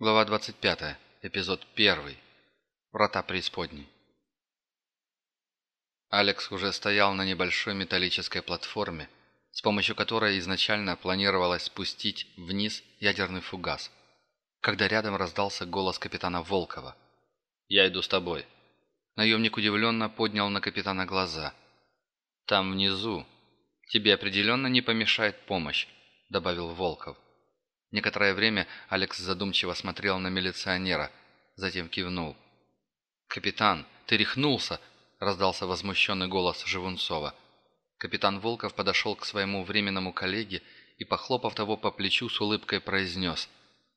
Глава 25. Эпизод 1. Врата преисподней. Алекс уже стоял на небольшой металлической платформе, с помощью которой изначально планировалось спустить вниз ядерный фугас, когда рядом раздался голос капитана Волкова. «Я иду с тобой». Наемник удивленно поднял на капитана глаза. «Там внизу. Тебе определенно не помешает помощь», — добавил Волков. Некоторое время Алекс задумчиво смотрел на милиционера, затем кивнул. «Капитан, ты рехнулся!» – раздался возмущенный голос Живунцова. Капитан Волков подошел к своему временному коллеге и, похлопав того по плечу, с улыбкой произнес.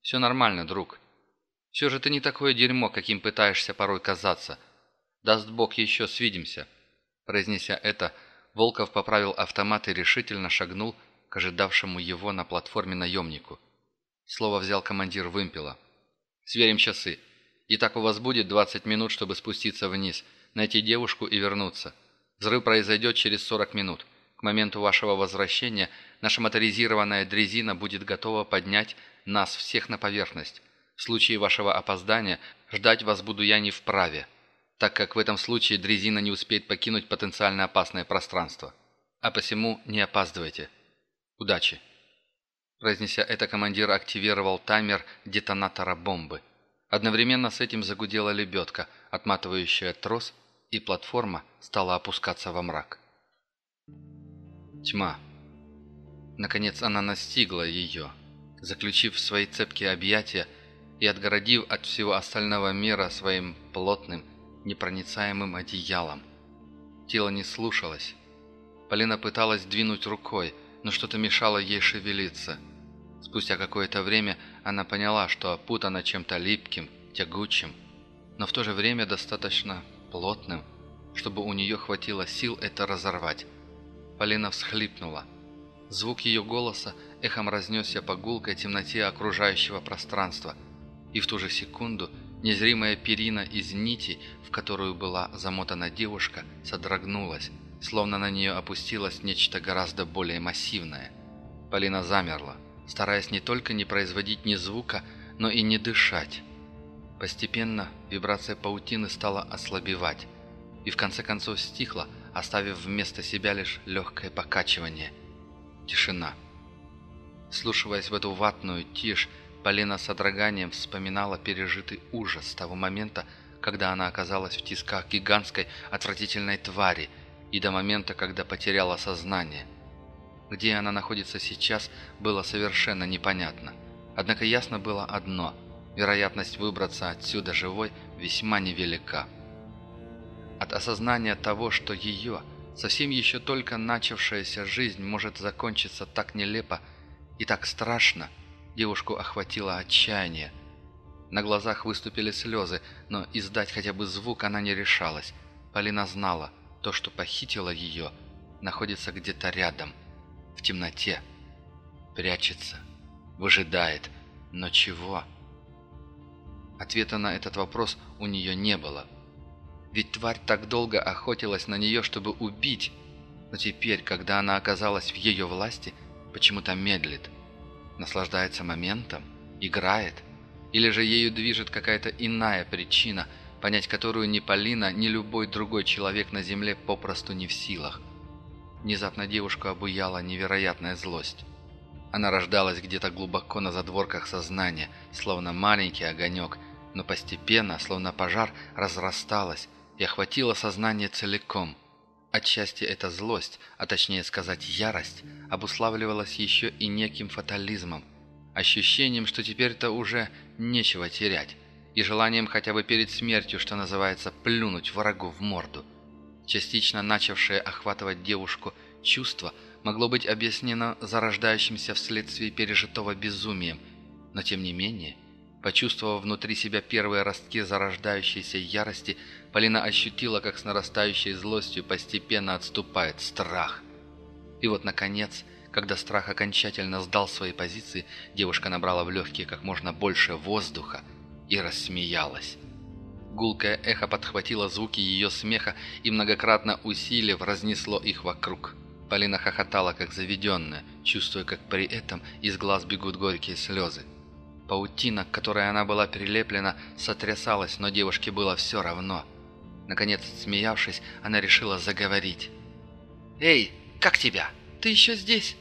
«Все нормально, друг. Все же ты не такое дерьмо, каким пытаешься порой казаться. Даст Бог, еще свидимся». Произнеся это, Волков поправил автомат и решительно шагнул к ожидавшему его на платформе наемнику. Слово взял командир вымпела. «Сверим часы. Итак, у вас будет 20 минут, чтобы спуститься вниз, найти девушку и вернуться. Взрыв произойдет через 40 минут. К моменту вашего возвращения наша моторизированная дрезина будет готова поднять нас всех на поверхность. В случае вашего опоздания ждать вас буду я не вправе, так как в этом случае дрезина не успеет покинуть потенциально опасное пространство. А посему не опаздывайте. Удачи!» Произнеся это, командир активировал таймер детонатора бомбы. Одновременно с этим загудела лебедка, отматывающая трос, и платформа стала опускаться во мрак. Тьма. Наконец она настигла ее, заключив в свои цепкие объятия и отгородив от всего остального мира своим плотным, непроницаемым одеялом. Тело не слушалось. Полина пыталась двинуть рукой, но что-то мешало ей шевелиться – Спустя какое-то время она поняла, что опутана чем-то липким, тягучим, но в то же время достаточно плотным, чтобы у нее хватило сил это разорвать. Полина всхлипнула. Звук ее голоса эхом разнесся по гулкой темноте окружающего пространства, и в ту же секунду незримая перина из нитей, в которую была замотана девушка, содрогнулась, словно на нее опустилось нечто гораздо более массивное. Полина замерла стараясь не только не производить ни звука, но и не дышать. Постепенно вибрация паутины стала ослабевать и в конце концов стихла, оставив вместо себя лишь легкое покачивание. Тишина. Слушаясь в эту ватную тишь, Полина с одраганием вспоминала пережитый ужас с того момента, когда она оказалась в тисках гигантской отвратительной твари и до момента, когда потеряла сознание – где она находится сейчас, было совершенно непонятно. Однако ясно было одно – вероятность выбраться отсюда живой весьма невелика. От осознания того, что ее, совсем еще только начавшаяся жизнь может закончиться так нелепо и так страшно, девушку охватило отчаяние. На глазах выступили слезы, но издать хотя бы звук она не решалась. Полина знала, то, что похитило ее, находится где-то рядом – в темноте. Прячется, выжидает, но чего? Ответа на этот вопрос у нее не было. Ведь тварь так долго охотилась на нее, чтобы убить, но теперь, когда она оказалась в ее власти, почему-то медлит. Наслаждается моментом, играет, или же ею движет какая-то иная причина, понять которую ни Полина, ни любой другой человек на земле попросту не в силах. Внезапно девушку обуяла невероятная злость. Она рождалась где-то глубоко на задворках сознания, словно маленький огонек, но постепенно, словно пожар, разрасталась и охватила сознание целиком. Отчасти эта злость, а точнее сказать ярость, обуславливалась еще и неким фатализмом, ощущением, что теперь-то уже нечего терять, и желанием хотя бы перед смертью, что называется, плюнуть врагу в морду. Частично начавшее охватывать девушку чувство могло быть объяснено зарождающимся вследствие пережитого безумием, но тем не менее, почувствовав внутри себя первые ростки зарождающейся ярости, Полина ощутила, как с нарастающей злостью постепенно отступает страх. И вот, наконец, когда страх окончательно сдал свои позиции, девушка набрала в легкие как можно больше воздуха и рассмеялась. Гулкое эхо подхватило звуки ее смеха и многократно усилив разнесло их вокруг. Полина хохотала, как заведенная, чувствуя, как при этом из глаз бегут горькие слезы. Паутина, к которой она была прилеплена, сотрясалась, но девушке было все равно. Наконец, смеявшись, она решила заговорить. «Эй, как тебя? Ты еще здесь?»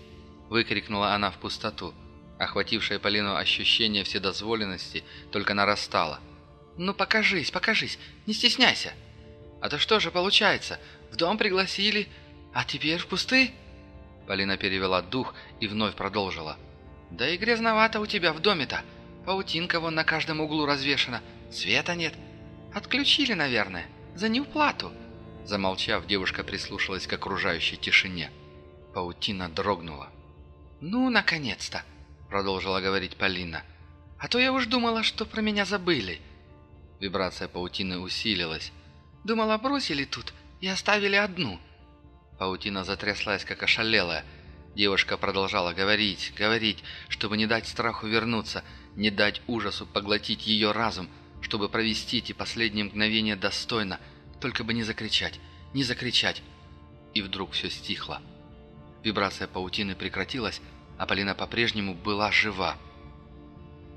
Выкрикнула она в пустоту. Охватившее Полину ощущение вседозволенности только нарастало. «Ну покажись, покажись, не стесняйся!» «А то что же получается? В дом пригласили, а теперь в пусты?» Полина перевела дух и вновь продолжила. «Да и грязновато у тебя в доме-то. Паутинка вон на каждом углу развешана. Света нет. Отключили, наверное. За неуплату». Замолчав, девушка прислушалась к окружающей тишине. Паутина дрогнула. «Ну, наконец-то!» — продолжила говорить Полина. «А то я уж думала, что про меня забыли». Вибрация паутины усилилась. «Думала, бросили тут и оставили одну». Паутина затряслась, как ошалелая. Девушка продолжала говорить, говорить, чтобы не дать страху вернуться, не дать ужасу поглотить ее разум, чтобы провести эти последние мгновения достойно, только бы не закричать, не закричать. И вдруг все стихло. Вибрация паутины прекратилась, а Полина по-прежнему была жива.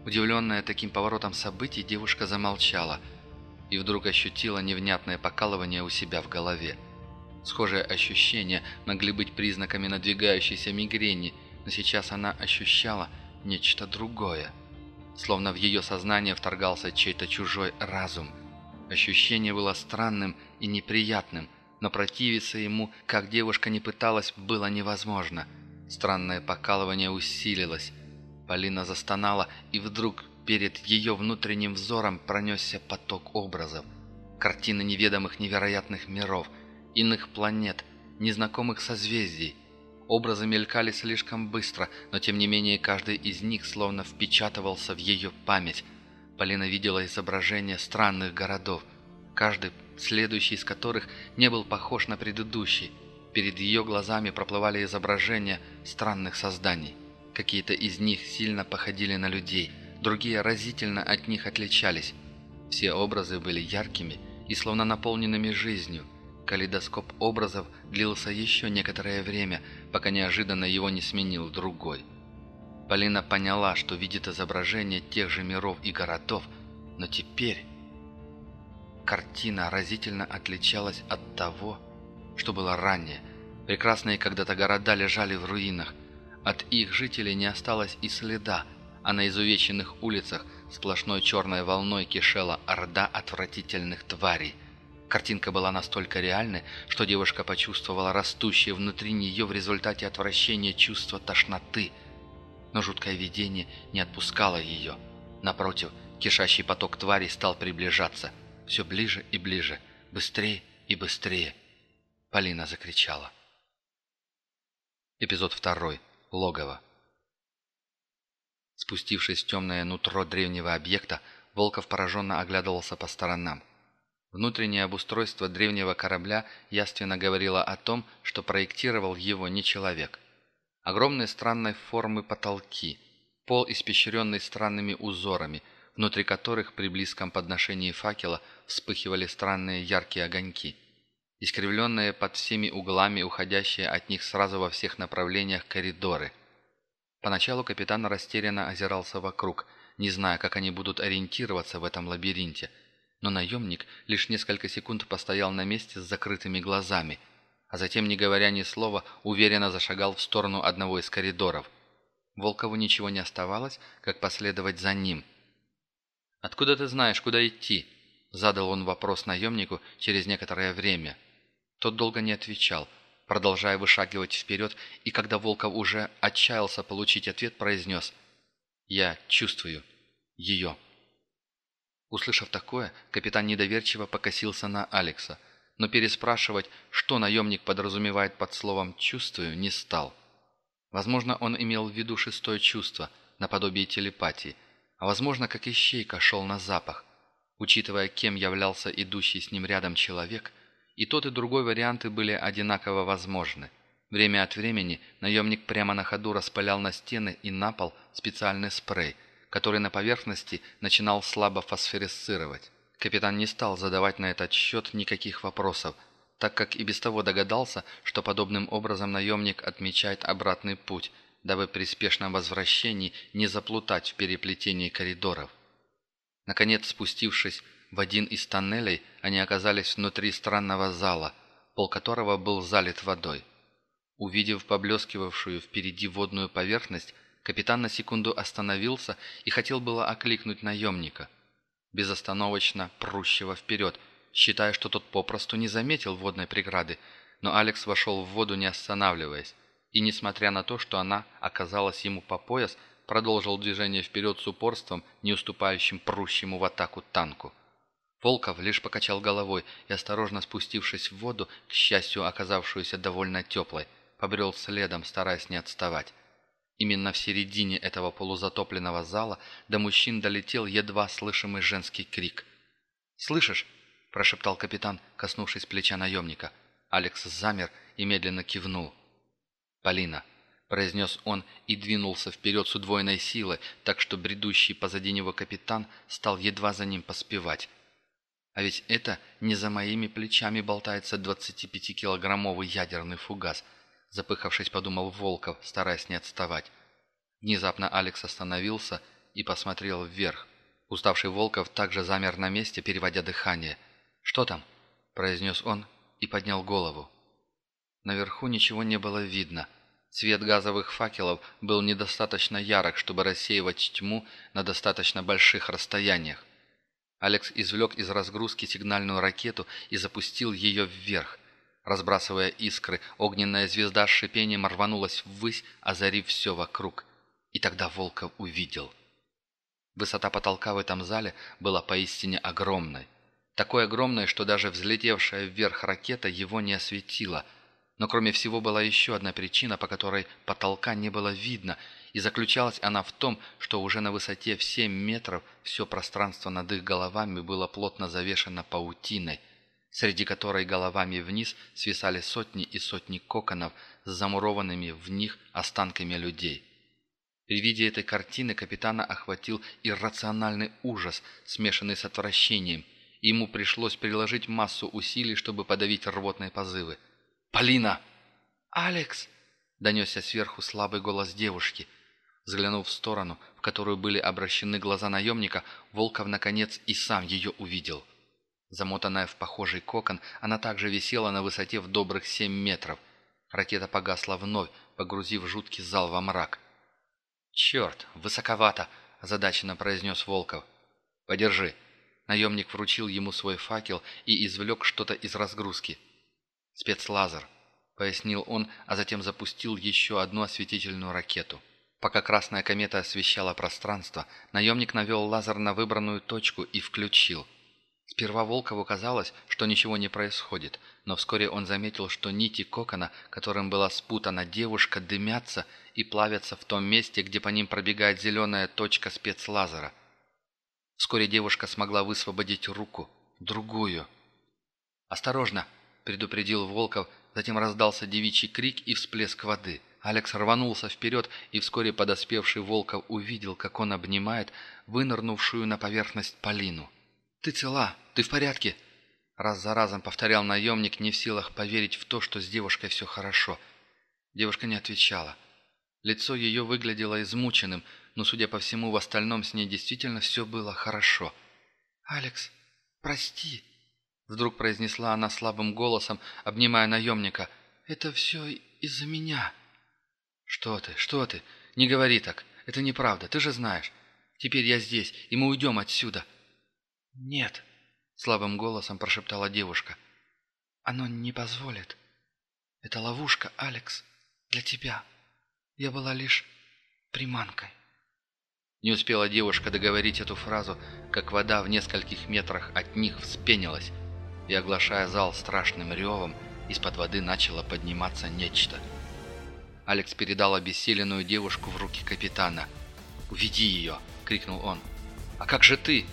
Удивленная таким поворотом событий, девушка замолчала и вдруг ощутила невнятное покалывание у себя в голове. Схожие ощущения могли быть признаками надвигающейся мигрени, но сейчас она ощущала нечто другое. Словно в ее сознание вторгался чей-то чужой разум. Ощущение было странным и неприятным, но противиться ему, как девушка не пыталась, было невозможно. Странное покалывание усилилось. Полина застонала, и вдруг перед ее внутренним взором пронесся поток образов. Картины неведомых невероятных миров – иных планет, незнакомых созвездий. Образы мелькали слишком быстро, но тем не менее каждый из них словно впечатывался в ее память. Полина видела изображения странных городов, каждый следующий из которых не был похож на предыдущий. Перед ее глазами проплывали изображения странных созданий. Какие-то из них сильно походили на людей, другие разительно от них отличались. Все образы были яркими и словно наполненными жизнью. Калейдоскоп образов длился еще некоторое время, пока неожиданно его не сменил другой. Полина поняла, что видит изображение тех же миров и городов, но теперь картина разительно отличалась от того, что было ранее. Прекрасные когда-то города лежали в руинах. От их жителей не осталось и следа, а на изувеченных улицах сплошной черной волной кишела орда отвратительных тварей. Картинка была настолько реальной, что девушка почувствовала растущее внутри нее в результате отвращения чувство тошноты. Но жуткое видение не отпускало ее. Напротив, кишащий поток тварей стал приближаться. Все ближе и ближе, быстрее и быстрее. Полина закричала. Эпизод второй. Логово. Спустившись в темное нутро древнего объекта, Волков пораженно оглядывался по сторонам. Внутреннее обустройство древнего корабля яственно говорило о том, что проектировал его не человек. Огромные странной формы потолки, пол испещренный странными узорами, внутри которых при близком подношении факела вспыхивали странные яркие огоньки. Искривленные под всеми углами, уходящие от них сразу во всех направлениях коридоры. Поначалу капитан растерянно озирался вокруг, не зная, как они будут ориентироваться в этом лабиринте – но наемник лишь несколько секунд постоял на месте с закрытыми глазами, а затем, не говоря ни слова, уверенно зашагал в сторону одного из коридоров. Волкову ничего не оставалось, как последовать за ним. «Откуда ты знаешь, куда идти?» – задал он вопрос наемнику через некоторое время. Тот долго не отвечал, продолжая вышагивать вперед, и когда Волков уже отчаялся получить ответ, произнес «Я чувствую ее». Услышав такое, капитан недоверчиво покосился на Алекса, но переспрашивать, что наемник подразумевает под словом «чувствую», не стал. Возможно, он имел в виду шестое чувство, наподобие телепатии, а возможно, как ищейка шел на запах. Учитывая, кем являлся идущий с ним рядом человек, и тот, и другой варианты были одинаково возможны. Время от времени наемник прямо на ходу распылял на стены и на пол специальный спрей – который на поверхности начинал слабо фосфоресцировать. Капитан не стал задавать на этот счет никаких вопросов, так как и без того догадался, что подобным образом наемник отмечает обратный путь, дабы при спешном возвращении не заплутать в переплетении коридоров. Наконец, спустившись в один из тоннелей, они оказались внутри странного зала, пол которого был залит водой. Увидев поблескивавшую впереди водную поверхность, капитан на секунду остановился и хотел было окликнуть наемника, безостановочно прущего вперед, считая, что тот попросту не заметил водной преграды, но Алекс вошел в воду, не останавливаясь, и, несмотря на то, что она оказалась ему по пояс, продолжил движение вперед с упорством, не уступающим прущему в атаку танку. Волков лишь покачал головой и, осторожно спустившись в воду, к счастью, оказавшуюся довольно теплой, побрел следом, стараясь не отставать. Именно в середине этого полузатопленного зала до мужчин долетел едва слышимый женский крик. «Слышишь?» – прошептал капитан, коснувшись плеча наемника. Алекс замер и медленно кивнул. «Полина», – произнес он и двинулся вперед с удвоенной силой, так что бредущий позади него капитан стал едва за ним поспевать. А ведь это не за моими плечами болтается 25-килограммовый ядерный фугас, запыхавшись, подумал Волков, стараясь не отставать. Внезапно Алекс остановился и посмотрел вверх. Уставший Волков также замер на месте, переводя дыхание. «Что там?» – произнес он и поднял голову. Наверху ничего не было видно. Свет газовых факелов был недостаточно ярок, чтобы рассеивать тьму на достаточно больших расстояниях. Алекс извлек из разгрузки сигнальную ракету и запустил ее вверх. Разбрасывая искры, огненная звезда с шипением рванулась ввысь, озарив все вокруг. И тогда Волков увидел. Высота потолка в этом зале была поистине огромной. Такой огромной, что даже взлетевшая вверх ракета его не осветила. Но кроме всего была еще одна причина, по которой потолка не было видно, и заключалась она в том, что уже на высоте в 7 метров все пространство над их головами было плотно завешено паутиной, среди которой головами вниз свисали сотни и сотни коконов с замурованными в них останками людей. При виде этой картины капитана охватил иррациональный ужас, смешанный с отвращением, и ему пришлось приложить массу усилий, чтобы подавить рвотные позывы. «Полина!» «Алекс!» – донесся сверху слабый голос девушки – Взглянув в сторону, в которую были обращены глаза наемника, Волков, наконец, и сам ее увидел. Замотанная в похожий кокон, она также висела на высоте в добрых семь метров. Ракета погасла вновь, погрузив жуткий зал во мрак. «Черт, высоковато!» – озадаченно произнес Волков. «Подержи». Наемник вручил ему свой факел и извлек что-то из разгрузки. «Спецлазер», — пояснил он, а затем запустил еще одну осветительную ракету. Пока красная комета освещала пространство, наемник навел лазер на выбранную точку и включил. Сперва Волкову казалось, что ничего не происходит, но вскоре он заметил, что нити кокона, которым была спутана девушка, дымятся и плавятся в том месте, где по ним пробегает зеленая точка спецлазера. Вскоре девушка смогла высвободить руку, другую. «Осторожно!» – предупредил Волков, затем раздался девичий крик и всплеск воды – Алекс рванулся вперед, и вскоре подоспевший Волков увидел, как он обнимает вынырнувшую на поверхность Полину. «Ты цела? Ты в порядке?» Раз за разом повторял наемник, не в силах поверить в то, что с девушкой все хорошо. Девушка не отвечала. Лицо ее выглядело измученным, но, судя по всему, в остальном с ней действительно все было хорошо. «Алекс, прости!» Вдруг произнесла она слабым голосом, обнимая наемника. «Это все из-за меня!» «Что ты, что ты? Не говори так. Это неправда, ты же знаешь. Теперь я здесь, и мы уйдем отсюда». «Нет», — слабым голосом прошептала девушка. «Оно не позволит. Это ловушка, Алекс, для тебя. Я была лишь приманкой». Не успела девушка договорить эту фразу, как вода в нескольких метрах от них вспенилась, и, оглашая зал страшным ревом, из-под воды начало подниматься нечто — Алекс передал обессиленную девушку в руки капитана. «Уведи ее!» — крикнул он. «А как же ты?»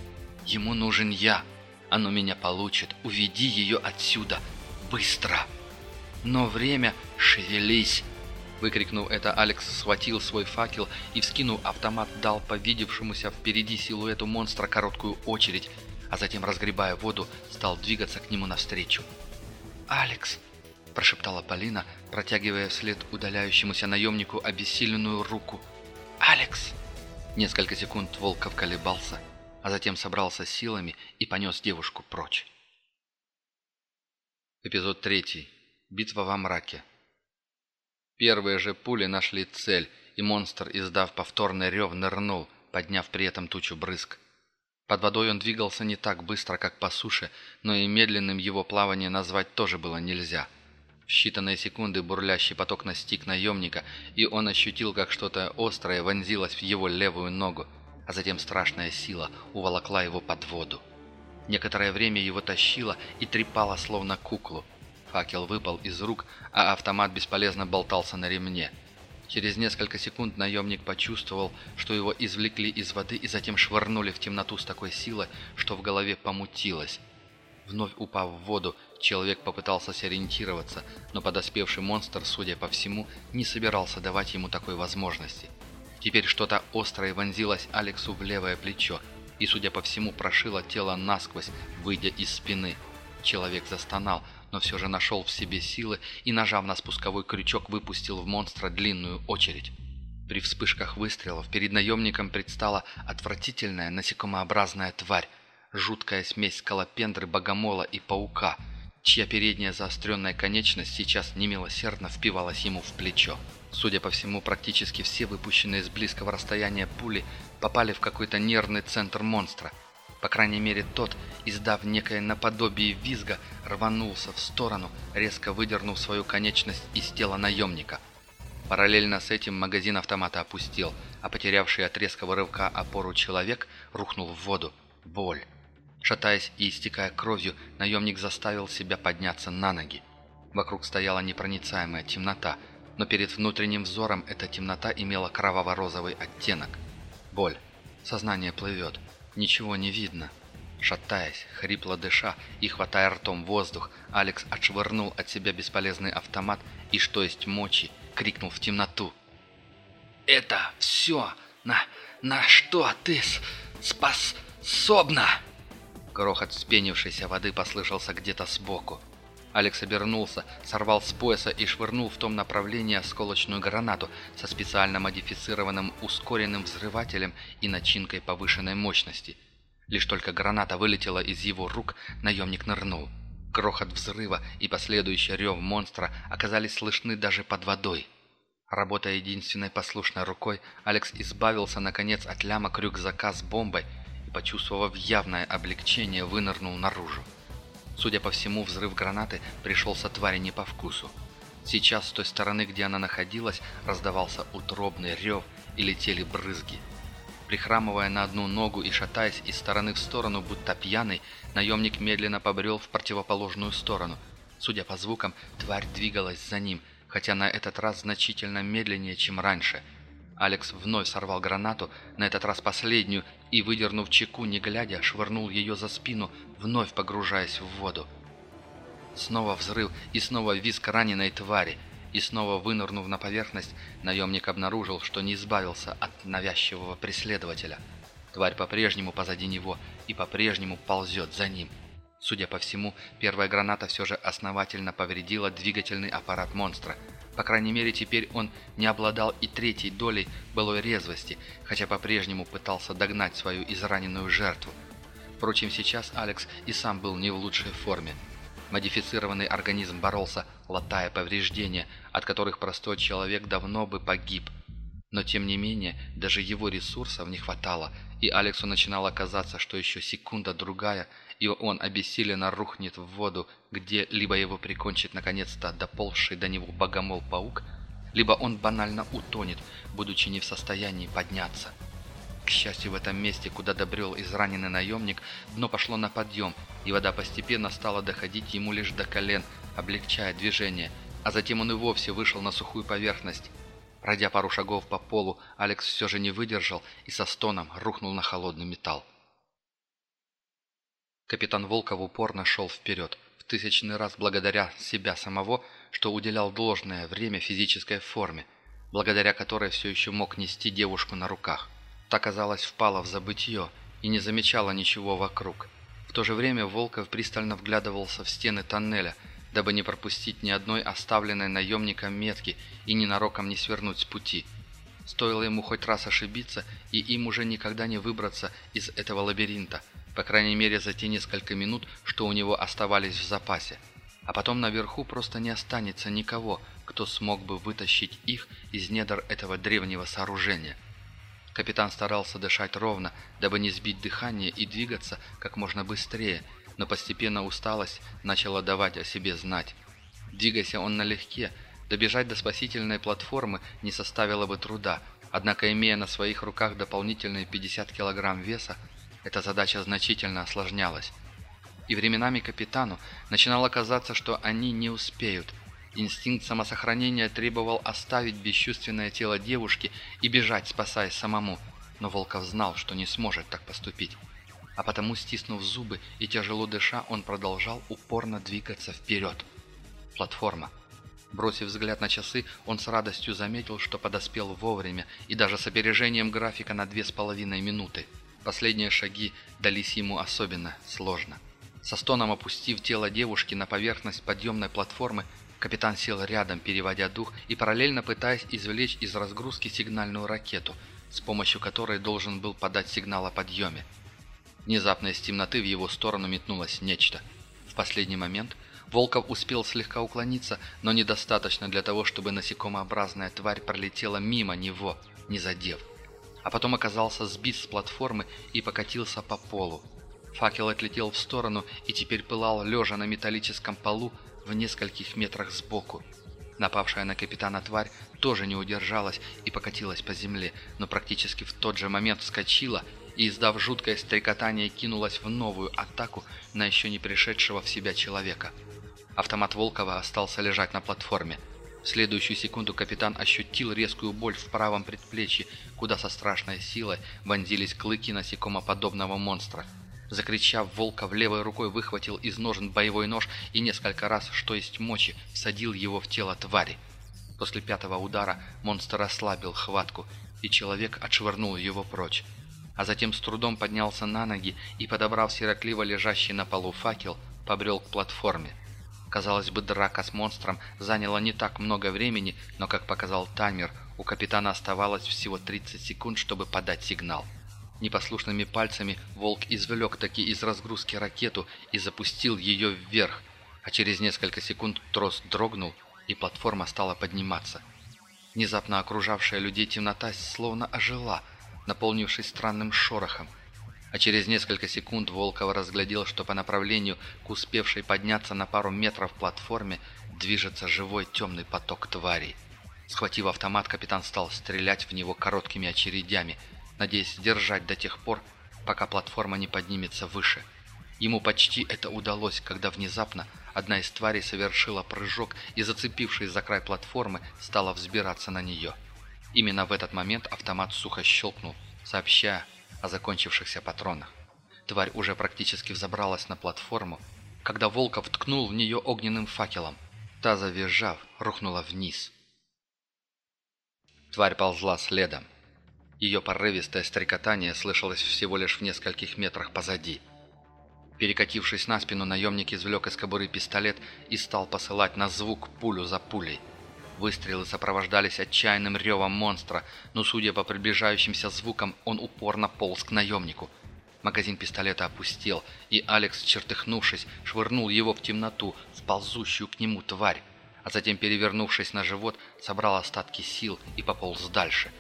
«Ему нужен я. Оно меня получит. Уведи ее отсюда. Быстро!» «Но время... Шевелись!» Выкрикнув это, Алекс схватил свой факел и, вскинув автомат, дал по видевшемуся впереди силуэту монстра короткую очередь, а затем, разгребая воду, стал двигаться к нему навстречу. «Алекс!» – прошептала Полина, протягивая вслед удаляющемуся наемнику обессиленную руку. «Алекс!» Несколько секунд Волков колебался, а затем собрался силами и понес девушку прочь. Эпизод третий. Битва во мраке. Первые же пули нашли цель, и монстр, издав повторный рев, нырнул, подняв при этом тучу брызг. Под водой он двигался не так быстро, как по суше, но и медленным его плавание назвать тоже было нельзя. В считанные секунды бурлящий поток настиг наемника, и он ощутил, как что-то острое вонзилось в его левую ногу, а затем страшная сила уволокла его под воду. Некоторое время его тащило и трепало, словно куклу. Факел выпал из рук, а автомат бесполезно болтался на ремне. Через несколько секунд наемник почувствовал, что его извлекли из воды и затем швырнули в темноту с такой силой, что в голове помутилось. Вновь упав в воду, человек попытался сориентироваться, но подоспевший монстр, судя по всему, не собирался давать ему такой возможности. Теперь что-то острое вонзилось Алексу в левое плечо и, судя по всему, прошило тело насквозь, выйдя из спины. Человек застонал, но все же нашел в себе силы и, нажав на спусковой крючок, выпустил в монстра длинную очередь. При вспышках выстрелов перед наемником предстала отвратительная насекомообразная тварь, жуткая смесь скалопендры, богомола и паука, чья передняя заостренная конечность сейчас немилосердно впивалась ему в плечо. Судя по всему, практически все выпущенные с близкого расстояния пули попали в какой-то нервный центр монстра – по крайней мере, тот, издав некое наподобие визга, рванулся в сторону, резко выдернув свою конечность из тела наемника. Параллельно с этим магазин автомата опустил, а потерявший от резкого рывка опору человек рухнул в воду. Боль. Шатаясь и истекая кровью, наемник заставил себя подняться на ноги. Вокруг стояла непроницаемая темнота, но перед внутренним взором эта темнота имела кроваво-розовый оттенок. Боль. Сознание плывет. Ничего не видно. Шатаясь, хрипло дыша и хватая ртом воздух, Алекс отшвырнул от себя бесполезный автомат и, что есть мочи, крикнул в темноту. «Это все на... на что ты способна?» Грохот вспенившейся воды послышался где-то сбоку. Алекс обернулся, сорвал с пояса и швырнул в том направлении осколочную гранату со специально модифицированным ускоренным взрывателем и начинкой повышенной мощности. Лишь только граната вылетела из его рук, наемник нырнул. Грохот взрыва и последующий рев монстра оказались слышны даже под водой. Работая единственной послушной рукой, Алекс избавился, наконец, от лямок рюкзака с бомбой почувствовав явное облегчение, вынырнул наружу. Судя по всему, взрыв гранаты пришелся твари не по вкусу. Сейчас с той стороны, где она находилась, раздавался утробный рев и летели брызги. Прихрамывая на одну ногу и шатаясь из стороны в сторону, будто пьяный, наемник медленно побрел в противоположную сторону. Судя по звукам, тварь двигалась за ним, хотя на этот раз значительно медленнее, чем раньше – Алекс вновь сорвал гранату, на этот раз последнюю, и, выдернув чеку, не глядя, швырнул ее за спину, вновь погружаясь в воду. Снова взрыв и снова визг раненой твари, и снова вынырнув на поверхность, наемник обнаружил, что не избавился от навязчивого преследователя. Тварь по-прежнему позади него и по-прежнему ползет за ним. Судя по всему, первая граната все же основательно повредила двигательный аппарат монстра – по крайней мере, теперь он не обладал и третьей долей былой резвости, хотя по-прежнему пытался догнать свою израненную жертву. Впрочем, сейчас Алекс и сам был не в лучшей форме. Модифицированный организм боролся, латая повреждения, от которых простой человек давно бы погиб. Но тем не менее, даже его ресурсов не хватало, и Алексу начинало казаться, что еще секунда-другая, и он обессиленно рухнет в воду, где либо его прикончит наконец-то доползший до него богомол-паук, либо он банально утонет, будучи не в состоянии подняться. К счастью, в этом месте, куда добрел израненный наемник, дно пошло на подъем, и вода постепенно стала доходить ему лишь до колен, облегчая движение, а затем он и вовсе вышел на сухую поверхность. Пройдя пару шагов по полу, Алекс все же не выдержал и со стоном рухнул на холодный металл. Капитан Волков упорно шел вперед, в тысячный раз благодаря себя самого, что уделял должное время физической форме, благодаря которой все еще мог нести девушку на руках. Та, казалось, впала в забытье и не замечала ничего вокруг. В то же время Волков пристально вглядывался в стены тоннеля, дабы не пропустить ни одной оставленной наемником метки и ненароком не свернуть с пути. Стоило ему хоть раз ошибиться, и им уже никогда не выбраться из этого лабиринта, по крайней мере за те несколько минут, что у него оставались в запасе. А потом наверху просто не останется никого, кто смог бы вытащить их из недр этого древнего сооружения. Капитан старался дышать ровно, дабы не сбить дыхание и двигаться как можно быстрее – но постепенно усталость начала давать о себе знать. Двигаясь он налегке, добежать до спасительной платформы не составило бы труда, однако имея на своих руках дополнительные 50 килограмм веса, эта задача значительно осложнялась. И временами капитану начинало казаться, что они не успеют. Инстинкт самосохранения требовал оставить бесчувственное тело девушки и бежать, спасаясь самому, но Волков знал, что не сможет так поступить а потому, стиснув зубы и тяжело дыша, он продолжал упорно двигаться вперед. Платформа. Бросив взгляд на часы, он с радостью заметил, что подоспел вовремя и даже с опережением графика на две с половиной минуты. Последние шаги дались ему особенно сложно. Со стоном опустив тело девушки на поверхность подъемной платформы, капитан сел рядом, переводя дух и параллельно пытаясь извлечь из разгрузки сигнальную ракету, с помощью которой должен был подать сигнал о подъеме. Внезапно из темноты в его сторону метнулось нечто. В последний момент Волков успел слегка уклониться, но недостаточно для того, чтобы насекомообразная тварь пролетела мимо него, не задев. А потом оказался сбит с платформы и покатился по полу. Факел отлетел в сторону и теперь пылал лежа на металлическом полу в нескольких метрах сбоку. Напавшая на капитана тварь тоже не удержалась и покатилась по земле, но практически в тот же момент вскочила и, издав жуткое стрекотание, кинулась в новую атаку на еще не пришедшего в себя человека. Автомат Волкова остался лежать на платформе. В следующую секунду капитан ощутил резкую боль в правом предплечье, куда со страшной силой вонзились клыки насекомоподобного монстра. Закричав, Волков левой рукой выхватил из ножен боевой нож и несколько раз, что есть мочи, всадил его в тело твари. После пятого удара монстр ослабил хватку, и человек отшвырнул его прочь а затем с трудом поднялся на ноги и, подобрав сирокливо лежащий на полу факел, побрел к платформе. Казалось бы, драка с монстром заняла не так много времени, но, как показал таймер, у капитана оставалось всего 30 секунд, чтобы подать сигнал. Непослушными пальцами волк извлек таки из разгрузки ракету и запустил ее вверх, а через несколько секунд трос дрогнул, и платформа стала подниматься. Внезапно окружавшая людей темнота словно ожила – наполнившись странным шорохом. А через несколько секунд Волков разглядел, что по направлению к успевшей подняться на пару метров платформе движется живой темный поток тварей. Схватив автомат, капитан стал стрелять в него короткими очередями, надеясь держать до тех пор, пока платформа не поднимется выше. Ему почти это удалось, когда внезапно одна из тварей совершила прыжок и, зацепившись за край платформы, стала взбираться на нее. Именно в этот момент автомат сухо щелкнул, сообщая о закончившихся патронах. Тварь уже практически взобралась на платформу, когда Волков ткнул в нее огненным факелом. Та, завизжав, рухнула вниз. Тварь ползла следом. Ее порывистое стрекотание слышалось всего лишь в нескольких метрах позади. Перекатившись на спину, наемник извлек из кобуры пистолет и стал посылать на звук пулю за пулей. Выстрелы сопровождались отчаянным ревом монстра, но, судя по приближающимся звукам, он упорно полз к наемнику. Магазин пистолета опустел, и Алекс, чертыхнувшись, швырнул его в темноту, в ползущую к нему тварь, а затем, перевернувшись на живот, собрал остатки сил и пополз дальше.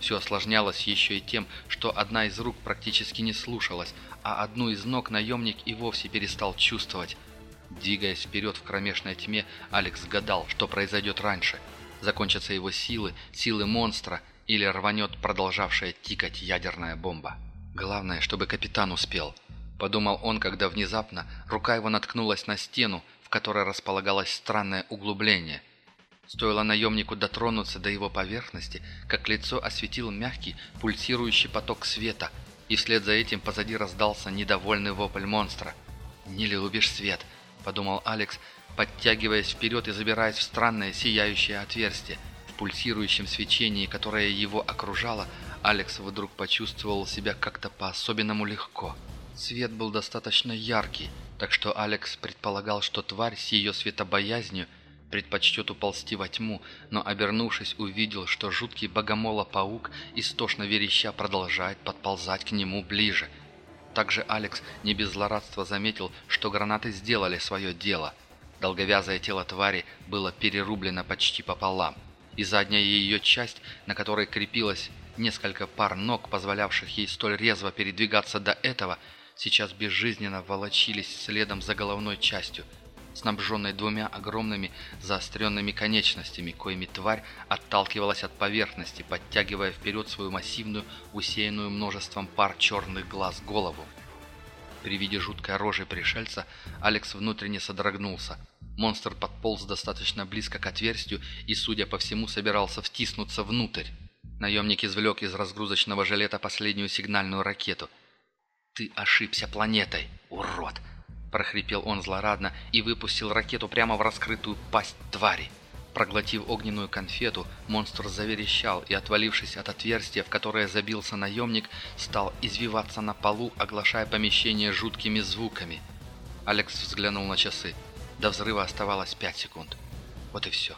Все осложнялось еще и тем, что одна из рук практически не слушалась, а одну из ног наемник и вовсе перестал чувствовать – Двигаясь вперед в кромешной тьме, Алекс гадал, что произойдет раньше. Закончатся его силы, силы монстра, или рванет продолжавшая тикать ядерная бомба. Главное, чтобы капитан успел. Подумал он, когда внезапно рука его наткнулась на стену, в которой располагалось странное углубление. Стоило наемнику дотронуться до его поверхности, как лицо осветил мягкий, пульсирующий поток света, и вслед за этим позади раздался недовольный вопль монстра. «Не любишь свет!» – подумал Алекс, подтягиваясь вперед и забираясь в странное сияющее отверстие. В пульсирующем свечении, которое его окружало, Алекс вдруг почувствовал себя как-то по-особенному легко. Свет был достаточно яркий, так что Алекс предполагал, что тварь с ее светобоязнью предпочтет уползти во тьму, но, обернувшись, увидел, что жуткий богомола-паук, истошно вереща, продолжает подползать к нему ближе. Также Алекс не без злорадства заметил, что гранаты сделали свое дело. Долговязое тело твари было перерублено почти пополам, и задняя ее часть, на которой крепилась несколько пар ног, позволявших ей столь резво передвигаться до этого, сейчас безжизненно волочились следом за головной частью – снабженной двумя огромными заостренными конечностями, коими тварь отталкивалась от поверхности, подтягивая вперед свою массивную, усеянную множеством пар черных глаз голову. При виде жуткой рожи пришельца Алекс внутренне содрогнулся. Монстр подполз достаточно близко к отверстию и, судя по всему, собирался втиснуться внутрь. Наемник извлек из разгрузочного жилета последнюю сигнальную ракету. «Ты ошибся планетой, урод!» – прохрипел он злорадно и выпустил ракету прямо в раскрытую пасть твари. Проглотив огненную конфету, монстр заверещал и, отвалившись от отверстия, в которое забился наемник, стал извиваться на полу, оглашая помещение жуткими звуками. Алекс взглянул на часы. До взрыва оставалось пять секунд. Вот и все.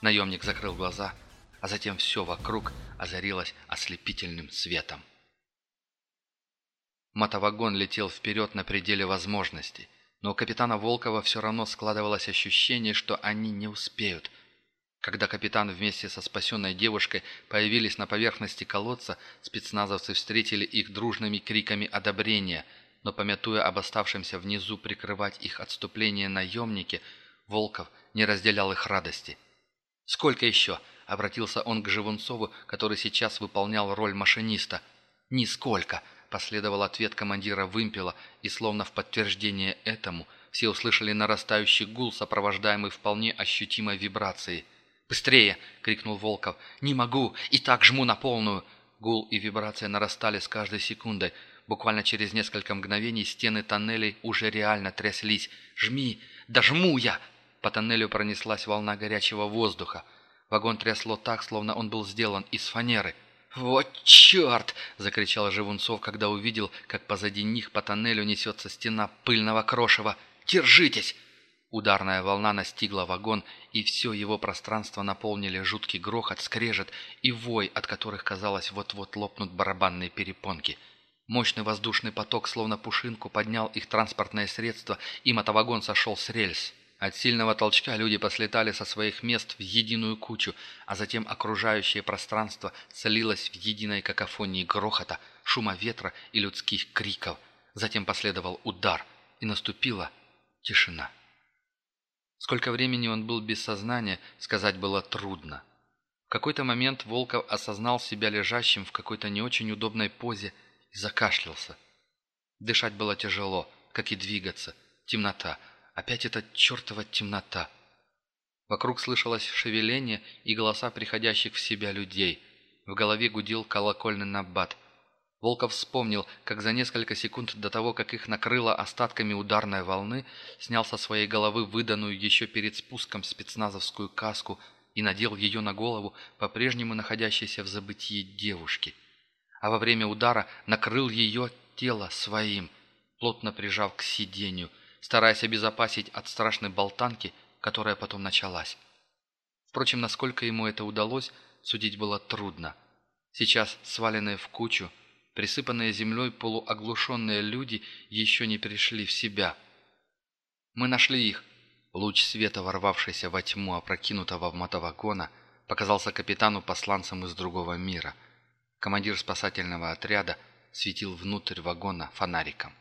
Наемник закрыл глаза, а затем все вокруг озарилось ослепительным светом. Мотовагон летел вперед на пределе возможностей, но у капитана Волкова все равно складывалось ощущение, что они не успеют. Когда капитан вместе со спасенной девушкой появились на поверхности колодца, спецназовцы встретили их дружными криками одобрения, но, помятуя об оставшемся внизу прикрывать их отступление наемники, Волков не разделял их радости. «Сколько еще?» — обратился он к Живунцову, который сейчас выполнял роль машиниста. «Нисколько!» Последовал ответ командира вымпела, и словно в подтверждение этому все услышали нарастающий гул, сопровождаемый вполне ощутимой вибрацией. «Быстрее!» — крикнул Волков. «Не могу! И так жму на полную!» Гул и вибрация нарастали с каждой секундой. Буквально через несколько мгновений стены тоннелей уже реально тряслись. «Жми! Да жму я!» По тоннелю пронеслась волна горячего воздуха. Вагон трясло так, словно он был сделан из фанеры — «Вот черт!» – закричал Живунцов, когда увидел, как позади них по тоннелю несется стена пыльного крошева. «Держитесь!» Ударная волна настигла вагон, и все его пространство наполнили жуткий грохот, скрежет и вой, от которых, казалось, вот-вот лопнут барабанные перепонки. Мощный воздушный поток, словно пушинку, поднял их транспортное средство, и мотовагон сошел с рельс. От сильного толчка люди послетали со своих мест в единую кучу, а затем окружающее пространство слилось в единой какофонии грохота, шума ветра и людских криков. Затем последовал удар, и наступила тишина. Сколько времени он был без сознания, сказать было трудно. В какой-то момент Волков осознал себя лежащим в какой-то не очень удобной позе и закашлялся. Дышать было тяжело, как и двигаться. Темнота – Опять эта чертова темнота. Вокруг слышалось шевеление и голоса приходящих в себя людей. В голове гудел колокольный набат. Волков вспомнил, как за несколько секунд до того, как их накрыло остатками ударной волны, снял со своей головы выданную еще перед спуском спецназовскую каску и надел ее на голову по-прежнему находящейся в забытии девушки. А во время удара накрыл ее тело своим, плотно прижав к сиденью – стараясь обезопасить от страшной болтанки, которая потом началась. Впрочем, насколько ему это удалось, судить было трудно. Сейчас сваленные в кучу, присыпанные землей полуоглушенные люди еще не пришли в себя. «Мы нашли их!» Луч света, ворвавшийся во тьму опрокинутого в мотовагона, показался капитану посланцем из другого мира. Командир спасательного отряда светил внутрь вагона фонариком.